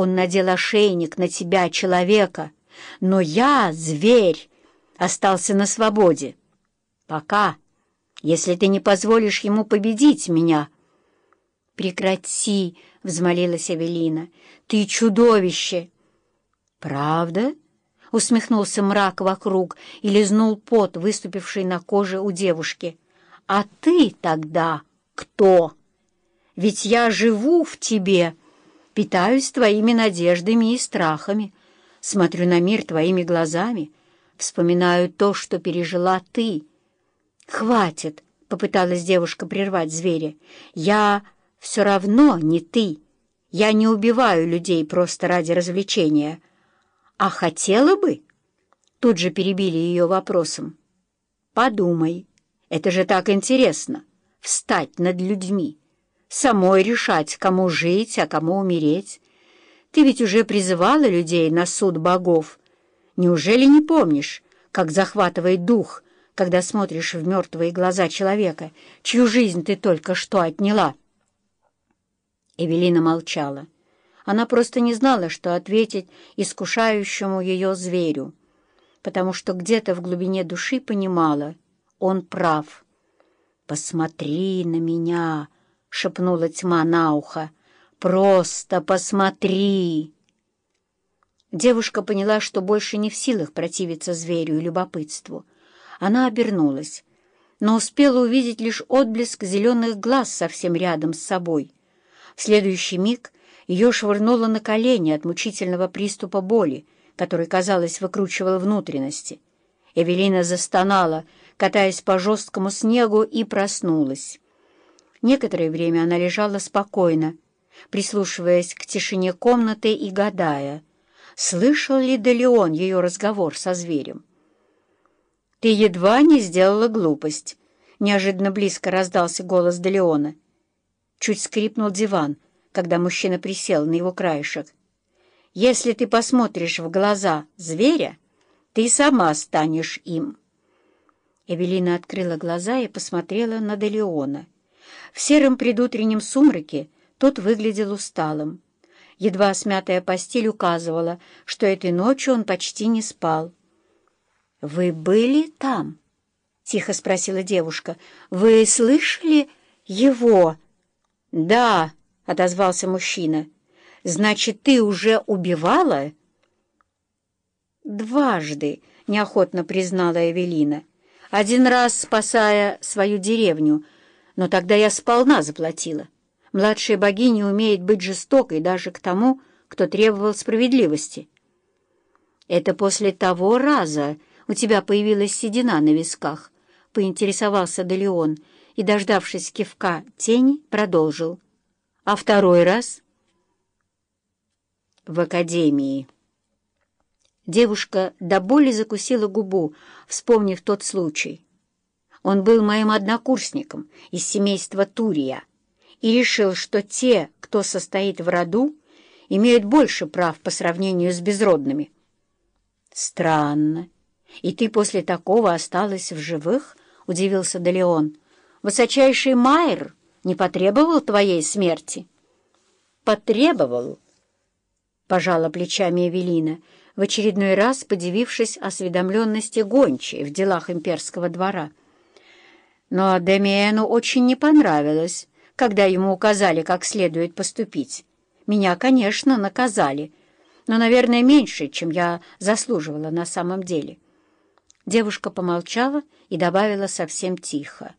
Он надел ошейник на тебя, человека, но я, зверь, остался на свободе. Пока, если ты не позволишь ему победить меня. Прекрати, — взмолилась Эвелина, — ты чудовище. Правда? — усмехнулся мрак вокруг и лизнул пот, выступивший на коже у девушки. А ты тогда кто? Ведь я живу в тебе, питаюсь твоими надеждами и страхами, смотрю на мир твоими глазами, вспоминаю то, что пережила ты. «Хватит!» — попыталась девушка прервать зверя. «Я все равно не ты. Я не убиваю людей просто ради развлечения. А хотела бы?» Тут же перебили ее вопросом. «Подумай, это же так интересно — встать над людьми, самой решать, кому жить, а кому умереть. Ты ведь уже призывала людей на суд богов. Неужели не помнишь, как захватывает дух, когда смотришь в мертвые глаза человека, чью жизнь ты только что отняла?» Эвелина молчала. Она просто не знала, что ответить искушающему ее зверю, потому что где-то в глубине души понимала, он прав. «Посмотри на меня!» — шепнула тьма на ухо. «Просто посмотри!» Девушка поняла, что больше не в силах противиться зверю и любопытству. Она обернулась, но успела увидеть лишь отблеск зеленых глаз совсем рядом с собой. В следующий миг ее швырнуло на колени от мучительного приступа боли, который, казалось, выкручивал внутренности. Эвелина застонала, катаясь по жесткому снегу, и проснулась. Некоторое время она лежала спокойно, прислушиваясь к тишине комнаты и гадая, слышал ли Делеон ее разговор со зверем. «Ты едва не сделала глупость», — неожиданно близко раздался голос Делеона. Чуть скрипнул диван — когда мужчина присел на его краешек. «Если ты посмотришь в глаза зверя, ты сама станешь им». Эвелина открыла глаза и посмотрела на Делеона. В сером предутреннем сумраке тот выглядел усталым. Едва смятая постель указывала, что этой ночью он почти не спал. «Вы были там?» — тихо спросила девушка. «Вы слышали его?» «Да», — отозвался мужчина. «Значит, ты уже убивала?» «Дважды», — неохотно признала Эвелина. «Один раз спасая свою деревню, но тогда я сполна заплатила. Младшая богиня умеет быть жестокой даже к тому, кто требовал справедливости». «Это после того раза у тебя появилась седина на висках», — поинтересовался Делеон и, дождавшись кивка тени, продолжил. А второй раз? В академии. Девушка до боли закусила губу, вспомнив тот случай. Он был моим однокурсником из семейства Турия и решил, что те, кто состоит в роду, имеют больше прав по сравнению с безродными. «Странно. И ты после такого осталась в живых?» — удивился Далеон. «Высочайший Майер не потребовал твоей смерти?» «Потребовал», — пожала плечами Эвелина, в очередной раз подивившись осведомленности гончей в делах имперского двора. Но Демиену очень не понравилось, когда ему указали, как следует поступить. Меня, конечно, наказали, но, наверное, меньше, чем я заслуживала на самом деле. Девушка помолчала и добавила совсем тихо.